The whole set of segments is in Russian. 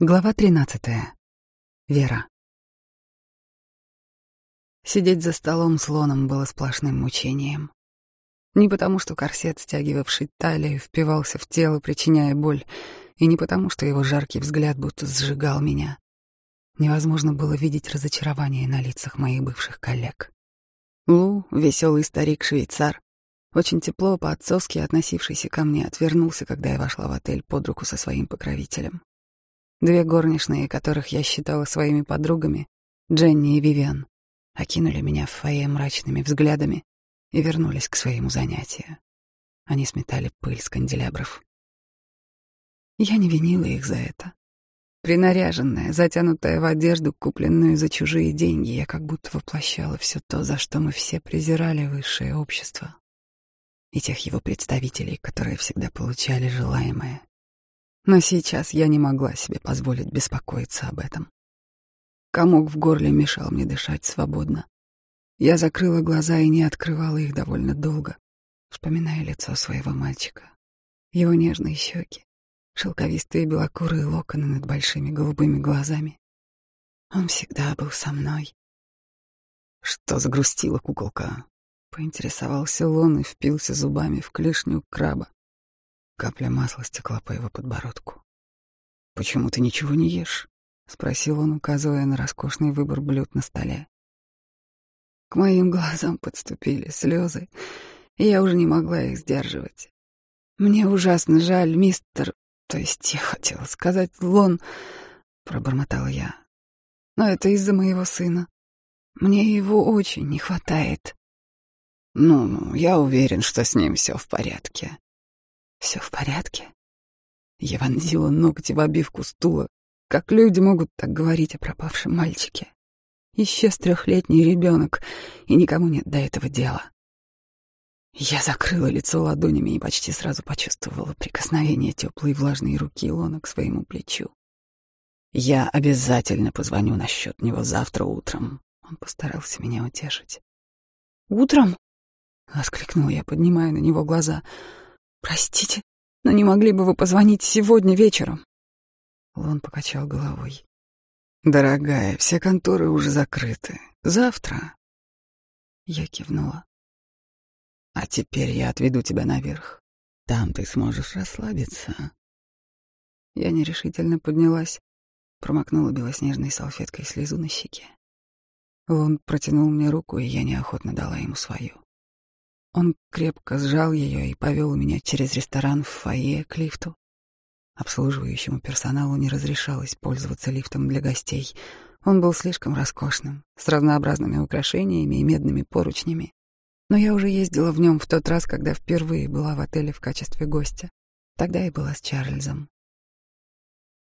Глава 13. Вера. Сидеть за столом с Лоном было сплошным мучением. Не потому, что корсет, стягивавший талию, впивался в тело, причиняя боль, и не потому, что его жаркий взгляд будто сжигал меня. Невозможно было видеть разочарование на лицах моих бывших коллег. Лу, веселый старик-швейцар, очень тепло по-отцовски относившийся ко мне, отвернулся, когда я вошла в отель под руку со своим покровителем. Две горничные, которых я считала своими подругами, Дженни и Вивиан, окинули меня в фойе мрачными взглядами и вернулись к своему занятию. Они сметали пыль с канделябров. Я не винила их за это. Принаряженная, затянутая в одежду, купленную за чужие деньги, я как будто воплощала все то, за что мы все презирали высшее общество. И тех его представителей, которые всегда получали желаемое. Но сейчас я не могла себе позволить беспокоиться об этом. Комок в горле мешал мне дышать свободно. Я закрыла глаза и не открывала их довольно долго, вспоминая лицо своего мальчика, его нежные щеки, шелковистые белокурые локоны над большими голубыми глазами. Он всегда был со мной. Что загрустила куколка? Поинтересовался он и впился зубами в клешню краба. Капля масла стекла по его подбородку. «Почему ты ничего не ешь?» — спросил он, указывая на роскошный выбор блюд на столе. К моим глазам подступили слезы, и я уже не могла их сдерживать. «Мне ужасно жаль, мистер...» То есть я хотела сказать «Лон...» — пробормотала я. «Но это из-за моего сына. Мне его очень не хватает». «Ну-ну, я уверен, что с ним все в порядке», все в порядке? Я вонзила ногти в обивку стула. Как люди могут так говорить о пропавшем мальчике? Исчез трехлетний ребенок, и никому нет до этого дела. Я закрыла лицо ладонями и почти сразу почувствовала прикосновение теплой влажной руки Лона к своему плечу. «Я обязательно позвоню насчет него завтра утром», — он постарался меня утешить. «Утром?» — воскликнула я, поднимая на него глаза — Простите, но не могли бы вы позвонить сегодня вечером? Лон покачал головой. Дорогая, все конторы уже закрыты. Завтра. Я кивнула. А теперь я отведу тебя наверх. Там ты сможешь расслабиться. Я нерешительно поднялась, промокнула белоснежной салфеткой слезу на щеке. Лон протянул мне руку, и я неохотно дала ему свою. Он крепко сжал ее и повел меня через ресторан в фойе к лифту. Обслуживающему персоналу не разрешалось пользоваться лифтом для гостей. Он был слишком роскошным, с разнообразными украшениями и медными поручнями. Но я уже ездила в нем в тот раз, когда впервые была в отеле в качестве гостя. Тогда и была с Чарльзом.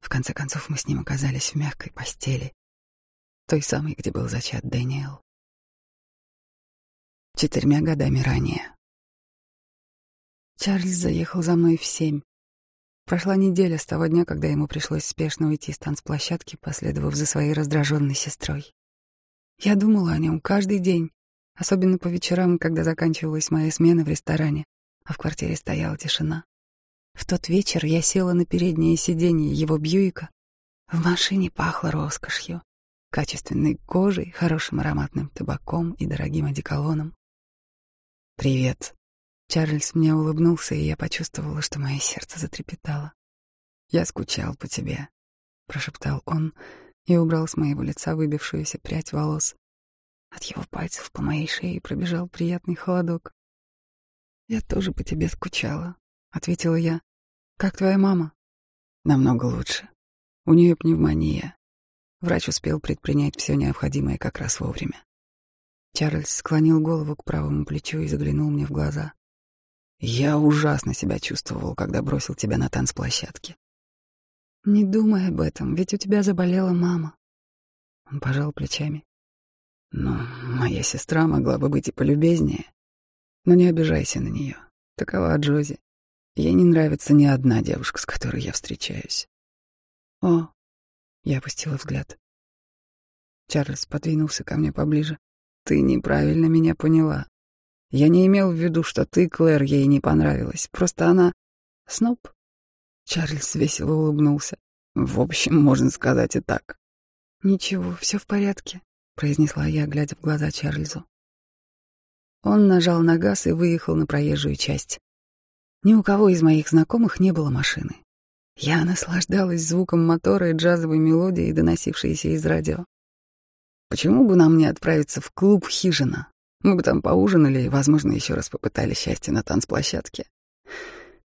В конце концов мы с ним оказались в мягкой постели, той самой, где был зачат Дэниел четырьмя годами ранее. Чарльз заехал за мной в семь. Прошла неделя с того дня, когда ему пришлось спешно уйти с танцплощадки, последовав за своей раздраженной сестрой. Я думала о нем каждый день, особенно по вечерам, когда заканчивалась моя смена в ресторане, а в квартире стояла тишина. В тот вечер я села на переднее сиденье его Бьюика. В машине пахло роскошью, качественной кожей, хорошим ароматным табаком и дорогим одеколоном. «Привет». Чарльз мне улыбнулся, и я почувствовала, что мое сердце затрепетало. «Я скучал по тебе», — прошептал он и убрал с моего лица выбившуюся прядь волос. От его пальцев по моей шее пробежал приятный холодок. «Я тоже по тебе скучала», — ответила я. «Как твоя мама?» «Намного лучше. У нее пневмония. Врач успел предпринять все необходимое как раз вовремя. Чарльз склонил голову к правому плечу и заглянул мне в глаза. «Я ужасно себя чувствовал, когда бросил тебя на танцплощадке». «Не думай об этом, ведь у тебя заболела мама». Он пожал плечами. «Ну, моя сестра могла бы быть и полюбезнее. Но не обижайся на нее. Такова Джози. Ей не нравится ни одна девушка, с которой я встречаюсь». «О!» — я опустила взгляд. Чарльз подвинулся ко мне поближе. Ты неправильно меня поняла. Я не имел в виду, что ты, Клэр, ей не понравилась. Просто она... Сноб? Чарльз весело улыбнулся. В общем, можно сказать и так. «Ничего, все в порядке», — произнесла я, глядя в глаза Чарльзу. Он нажал на газ и выехал на проезжую часть. Ни у кого из моих знакомых не было машины. Я наслаждалась звуком мотора и джазовой мелодией, доносившейся из радио. Почему бы нам не отправиться в клуб «Хижина»? Мы бы там поужинали и, возможно, еще раз попытали счастье на танцплощадке.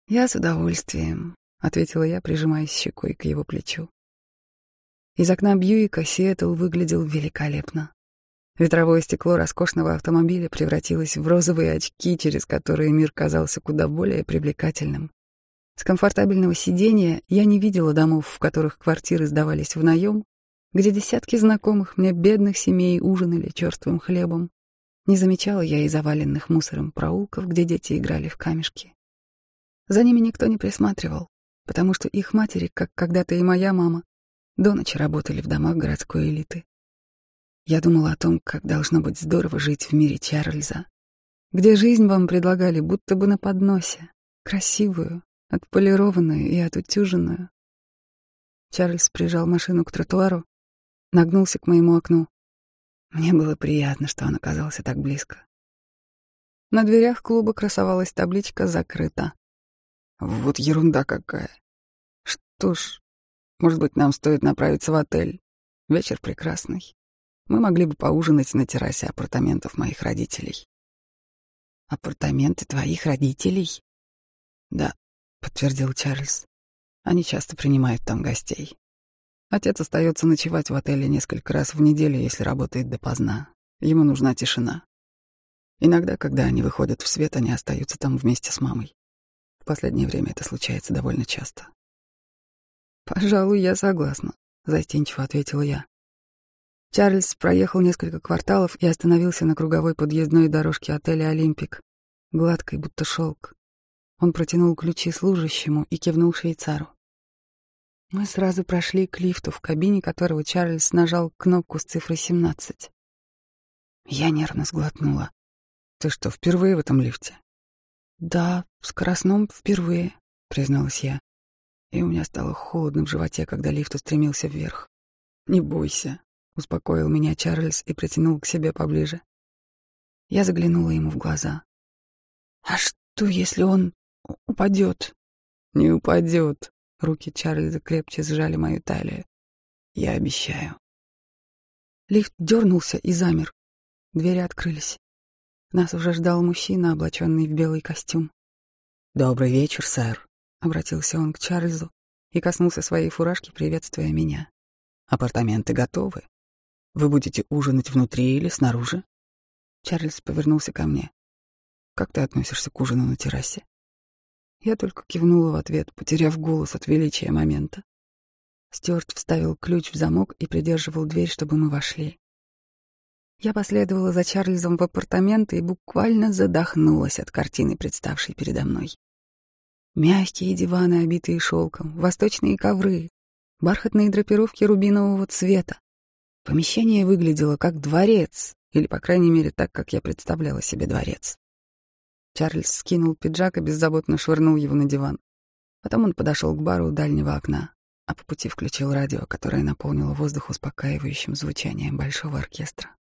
Я с удовольствием, — ответила я, прижимаясь щекой к его плечу. Из окна Бьюика Сиэтл выглядел великолепно. Ветровое стекло роскошного автомобиля превратилось в розовые очки, через которые мир казался куда более привлекательным. С комфортабельного сидения я не видела домов, в которых квартиры сдавались в наем, где десятки знакомых мне бедных семей ужинали черствым хлебом. Не замечала я и заваленных мусором проулков, где дети играли в камешки. За ними никто не присматривал, потому что их матери, как когда-то и моя мама, до ночи работали в домах городской элиты. Я думала о том, как должно быть здорово жить в мире Чарльза, где жизнь вам предлагали будто бы на подносе, красивую, отполированную и отутюженную. Чарльз прижал машину к тротуару, нагнулся к моему окну. Мне было приятно, что он оказался так близко. На дверях клуба красовалась табличка «Закрыто». Вот ерунда какая. Что ж, может быть, нам стоит направиться в отель. Вечер прекрасный мы могли бы поужинать на террасе апартаментов моих родителей. Апартаменты твоих родителей? Да, подтвердил Чарльз. Они часто принимают там гостей. Отец остается ночевать в отеле несколько раз в неделю, если работает допоздна. Ему нужна тишина. Иногда, когда они выходят в свет, они остаются там вместе с мамой. В последнее время это случается довольно часто. «Пожалуй, я согласна», — застенчиво ответила я. Чарльз проехал несколько кварталов и остановился на круговой подъездной дорожке отеля «Олимпик», гладкой, будто шелк. Он протянул ключи служащему и кивнул швейцару. Мы сразу прошли к лифту, в кабине которого Чарльз нажал кнопку с цифрой 17. Я нервно сглотнула. «Ты что, впервые в этом лифте?» «Да, в скоростном впервые», — призналась я. И у меня стало холодно в животе, когда лифт устремился вверх. «Не бойся, Успокоил меня Чарльз и притянул к себе поближе. Я заглянула ему в глаза. «А что, если он упадет?» «Не упадет». Руки Чарльза крепче сжали мою талию. «Я обещаю». Лифт дернулся и замер. Двери открылись. Нас уже ждал мужчина, облаченный в белый костюм. «Добрый вечер, сэр», — обратился он к Чарльзу и коснулся своей фуражки, приветствуя меня. «Апартаменты готовы. Вы будете ужинать внутри или снаружи? Чарльз повернулся ко мне. Как ты относишься к ужину на террасе? Я только кивнула в ответ, потеряв голос от величия момента. Стюарт вставил ключ в замок и придерживал дверь, чтобы мы вошли. Я последовала за Чарльзом в апартаменты и буквально задохнулась от картины, представшей передо мной. Мягкие диваны, обитые шелком, восточные ковры, бархатные драпировки рубинового цвета, Помещение выглядело как дворец, или, по крайней мере, так, как я представляла себе дворец. Чарльз скинул пиджак и беззаботно швырнул его на диван. Потом он подошел к бару у дальнего окна, а по пути включил радио, которое наполнило воздух успокаивающим звучанием большого оркестра.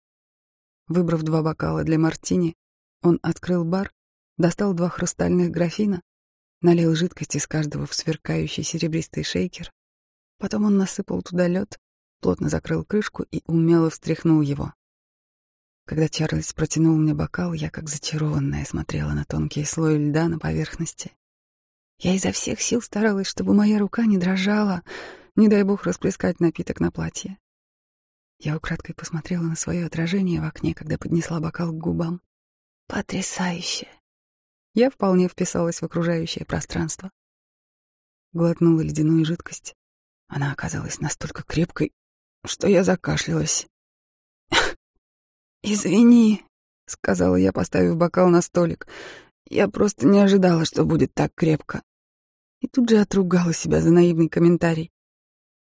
Выбрав два бокала для мартини, он открыл бар, достал два хрустальных графина, налил жидкость из каждого в сверкающий серебристый шейкер. Потом он насыпал туда лед, плотно закрыл крышку и умело встряхнул его. Когда Чарльз протянул мне бокал, я как зачарованная смотрела на тонкий слой льда на поверхности. Я изо всех сил старалась, чтобы моя рука не дрожала, не дай бог расплескать напиток на платье. Я украдкой посмотрела на свое отражение в окне, когда поднесла бокал к губам. Потрясающе! Я вполне вписалась в окружающее пространство. Глотнула ледяную жидкость. Она оказалась настолько крепкой, что я закашлялась. «Извини», — сказала я, поставив бокал на столик. «Я просто не ожидала, что будет так крепко». И тут же отругала себя за наивный комментарий.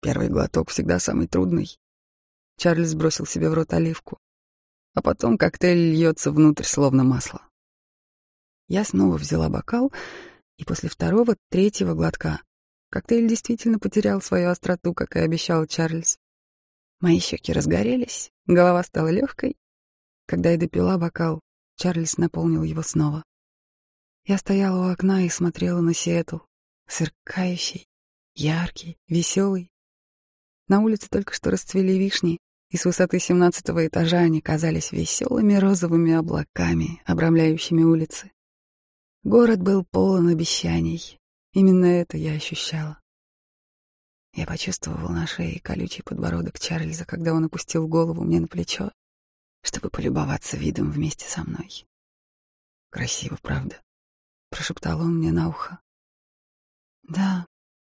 Первый глоток всегда самый трудный. Чарльз бросил себе в рот оливку. А потом коктейль льется внутрь, словно масло. Я снова взяла бокал, и после второго, третьего глотка Коктейль действительно потерял свою остроту, как и обещал Чарльз. Мои щеки разгорелись, голова стала легкой. Когда я допила бокал, Чарльз наполнил его снова. Я стояла у окна и смотрела на Сиэтл, сверкающий, яркий, веселый. На улице только что расцвели вишни, и с высоты семнадцатого этажа они казались веселыми розовыми облаками, обрамляющими улицы. Город был полон обещаний. Именно это я ощущала. Я почувствовал на шее колючий подбородок Чарльза, когда он опустил голову мне на плечо, чтобы полюбоваться видом вместе со мной. Красиво, правда? прошептал он мне на ухо. Да,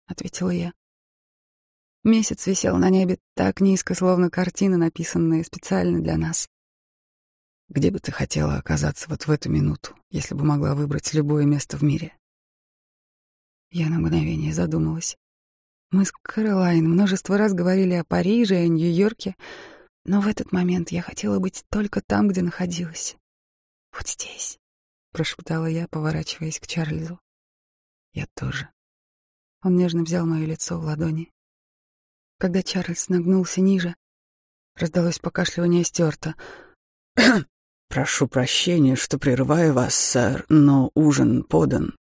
ответила я. Месяц висел на небе так низко, словно картина, написанная специально для нас. Где бы ты хотела оказаться вот в эту минуту, если бы могла выбрать любое место в мире? Я на мгновение задумалась. Мы с Кэролайн множество раз говорили о Париже и Нью-Йорке, но в этот момент я хотела быть только там, где находилась. Вот здесь. — прошептала я, поворачиваясь к Чарльзу. «Я тоже». Он нежно взял мое лицо в ладони. Когда Чарльз нагнулся ниже, раздалось покашливание Стюарта. «Прошу прощения, что прерываю вас, сэр, но ужин подан.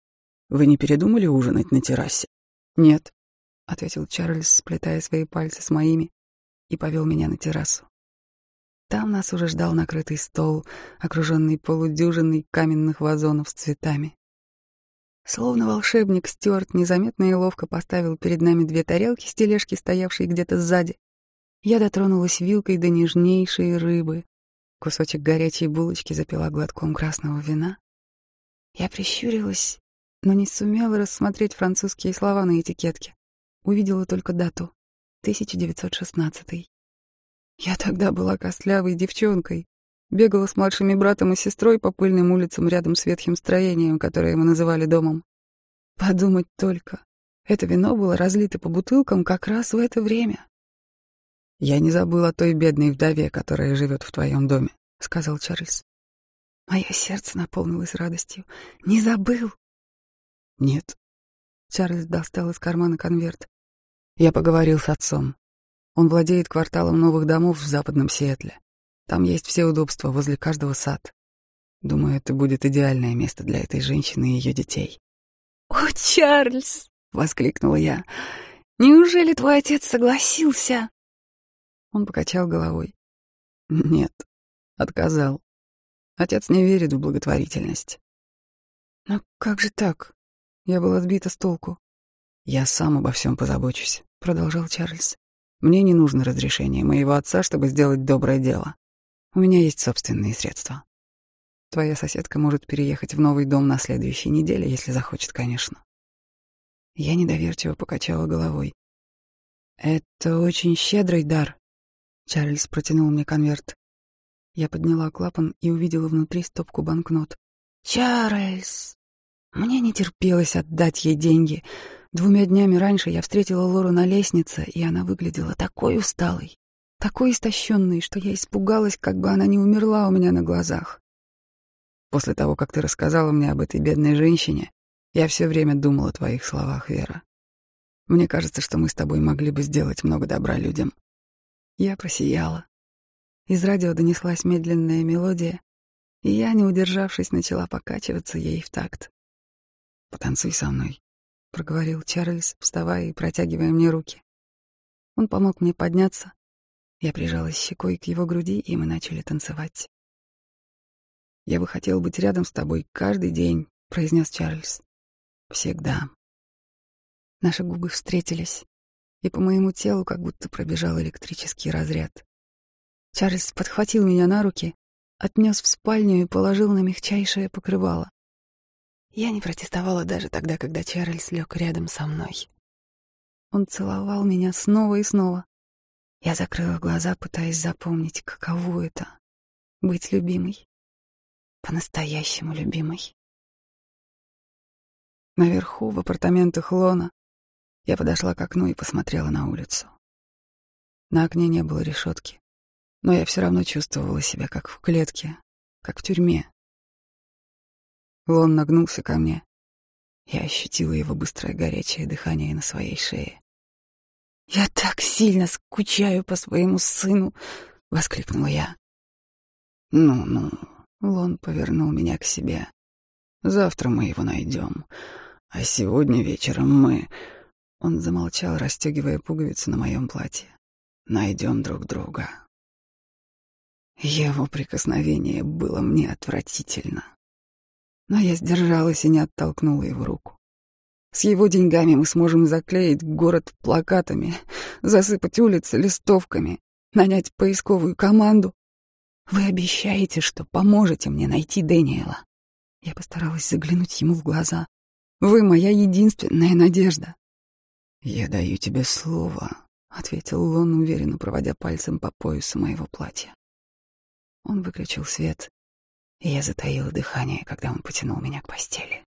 Вы не передумали ужинать на террасе?» «Нет», — ответил Чарльз, сплетая свои пальцы с моими, и повел меня на террасу. Там нас уже ждал накрытый стол, окруженный полудюжиной каменных вазонов с цветами. Словно волшебник, Стюарт незаметно и ловко поставил перед нами две тарелки с тележки, стоявшие где-то сзади. Я дотронулась вилкой до нежнейшей рыбы. Кусочек горячей булочки запила глотком красного вина. Я прищурилась, но не сумела рассмотреть французские слова на этикетке. Увидела только дату — 1916. Я тогда была костлявой девчонкой, бегала с младшими братом и сестрой по пыльным улицам рядом с ветхим строением, которое мы называли домом. Подумать только, это вино было разлито по бутылкам как раз в это время. «Я не забыл о той бедной вдове, которая живет в твоем доме», — сказал Чарльз. Мое сердце наполнилось радостью. «Не забыл?» «Нет». Чарльз достал из кармана конверт. «Я поговорил с отцом. Он владеет кварталом новых домов в западном Сиэтле. Там есть все удобства, возле каждого сад. Думаю, это будет идеальное место для этой женщины и ее детей. «О, Чарльз!» — воскликнула я. «Неужели твой отец согласился?» Он покачал головой. «Нет, отказал. Отец не верит в благотворительность». «Но как же так?» Я была сбита с толку. «Я сам обо всем позабочусь», — продолжал Чарльз. Мне не нужно разрешение моего отца, чтобы сделать доброе дело. У меня есть собственные средства. Твоя соседка может переехать в новый дом на следующей неделе, если захочет, конечно. Я недоверчиво покачала головой. Это очень щедрый дар. Чарльз протянул мне конверт. Я подняла клапан и увидела внутри стопку банкнот. Чарльз! Мне не терпелось отдать ей деньги, Двумя днями раньше я встретила Лору на лестнице, и она выглядела такой усталой, такой истощенной, что я испугалась, как бы она не умерла у меня на глазах. После того, как ты рассказала мне об этой бедной женщине, я все время думала о твоих словах, Вера. Мне кажется, что мы с тобой могли бы сделать много добра людям. Я просияла. Из радио донеслась медленная мелодия, и я, не удержавшись, начала покачиваться ей в такт. «Потанцуй со мной», проговорил Чарльз, вставая и протягивая мне руки. Он помог мне подняться. Я прижалась щекой к его груди, и мы начали танцевать. «Я бы хотел быть рядом с тобой каждый день», — произнес Чарльз. «Всегда». Наши губы встретились, и по моему телу как будто пробежал электрический разряд. Чарльз подхватил меня на руки, отнес в спальню и положил на мягчайшее покрывало. Я не протестовала даже тогда, когда Чарльз лег рядом со мной. Он целовал меня снова и снова. Я закрыла глаза, пытаясь запомнить, каково это — быть любимой. По-настоящему любимой. Наверху, в апартаментах Лона, я подошла к окну и посмотрела на улицу. На окне не было решетки, но я все равно чувствовала себя как в клетке, как в тюрьме. Лон нагнулся ко мне. Я ощутила его быстрое горячее дыхание на своей шее. «Я так сильно скучаю по своему сыну!» — воскликнула я. «Ну-ну», — Лон повернул меня к себе. «Завтра мы его найдем, а сегодня вечером мы...» Он замолчал, расстегивая пуговицу на моем платье. «Найдем друг друга». Его прикосновение было мне отвратительно. Но я сдержалась и не оттолкнула его руку. С его деньгами мы сможем заклеить город плакатами, засыпать улицы листовками, нанять поисковую команду. Вы обещаете, что поможете мне найти Дэниела. Я постаралась заглянуть ему в глаза. Вы моя единственная надежда. Я даю тебе слово, ответил Лон, уверенно проводя пальцем по поясу моего платья. Он выключил свет, и я затаила дыхание, когда он потянул меня к постели.